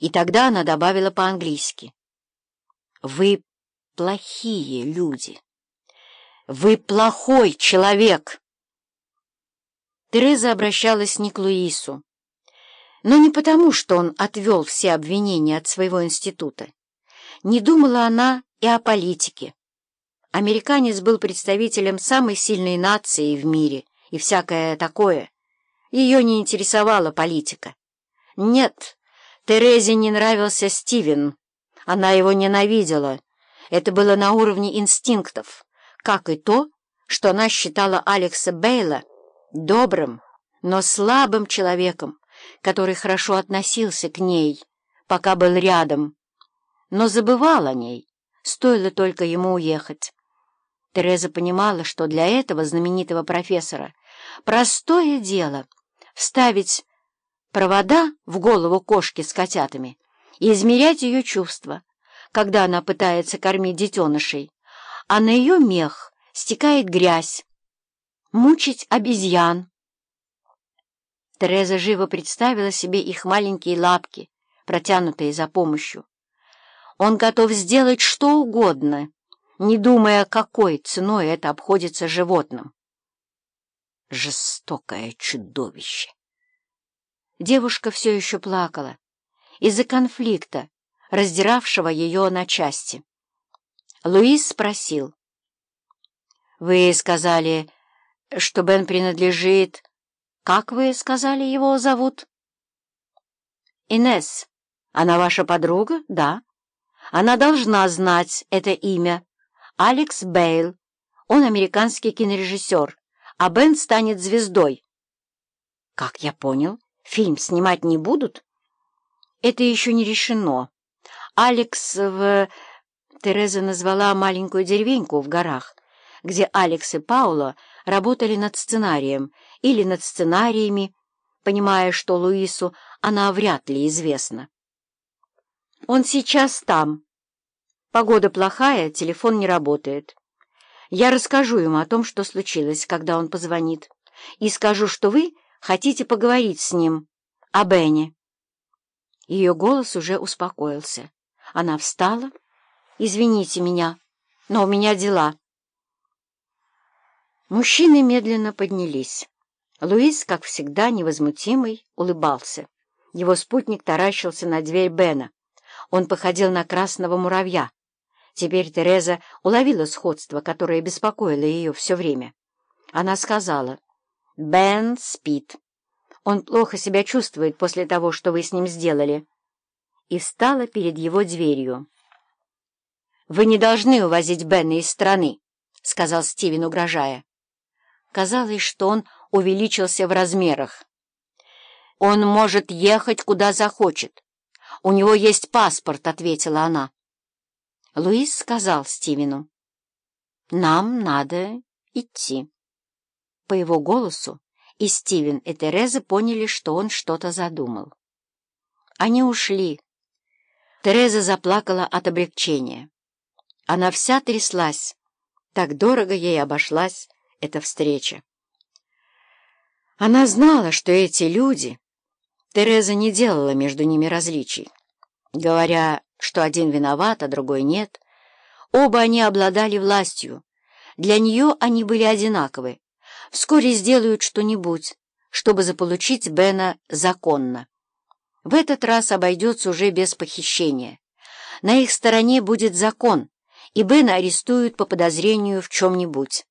И тогда она добавила по-английски. «Вы плохие люди. Вы плохой человек!» Тереза обращалась не к Луису, но не потому, что он отвел все обвинения от своего института. Не думала она и о политике. Американец был представителем самой сильной нации в мире и всякое такое. Ее не интересовала политика. Нет, Терезе не нравился Стивен. Она его ненавидела. Это было на уровне инстинктов, как и то, что она считала Алекса Бейла добрым, но слабым человеком, который хорошо относился к ней, пока был рядом, но забывал о ней, стоило только ему уехать. Тереза понимала, что для этого знаменитого профессора простое дело — вставить провода в голову кошки с котятами и измерять ее чувства, когда она пытается кормить детенышей, а на ее мех стекает грязь, мучить обезьян. Тереза живо представила себе их маленькие лапки, протянутые за помощью. Он готов сделать что угодно, не думая, какой ценой это обходится животным. Жестокое чудовище! Девушка все еще плакала из-за конфликта, раздиравшего ее на части. Луис спросил. «Вы сказали, что Бен принадлежит...» «Как вы сказали, его зовут?» «Инесс. Она ваша подруга?» «Да». «Она должна знать это имя. Алекс Бейл. Он американский кинорежиссер, а Бен станет звездой». «Как я понял, фильм снимать не будут?» «Это еще не решено. Алекс в...» Тереза назвала маленькую деревеньку в горах, где Алекс и Паула работали над сценарием или над сценариями, понимая, что Луису она вряд ли известна. «Он сейчас там. Погода плохая, телефон не работает. Я расскажу ему о том, что случилось, когда он позвонит, и скажу, что вы хотите поговорить с ним о Бене». Ее голос уже успокоился. Она встала. «Извините меня, но у меня дела». Мужчины медленно поднялись. Луис, как всегда, невозмутимый, улыбался. Его спутник таращился на дверь Бена. Он походил на красного муравья. Теперь Тереза уловила сходство, которое беспокоило ее все время. Она сказала, «Бен спит. Он плохо себя чувствует после того, что вы с ним сделали». И встала перед его дверью. «Вы не должны увозить Бена из страны», — сказал Стивен, угрожая. Казалось, что он увеличился в размерах. «Он может ехать, куда захочет. У него есть паспорт», — ответила она. Луис сказал Стивену, «Нам надо идти». По его голосу и Стивен, и Тереза поняли, что он что-то задумал. Они ушли. Тереза заплакала от облегчения. Она вся тряслась. Так дорого ей обошлась эта встреча. Она знала, что эти люди... Тереза не делала между ними различий. Говоря, что один виноват, а другой нет, оба они обладали властью. Для нее они были одинаковы. Вскоре сделают что-нибудь, чтобы заполучить Бена законно. В этот раз обойдется уже без похищения. На их стороне будет закон, и Бена арестуют по подозрению в чем-нибудь.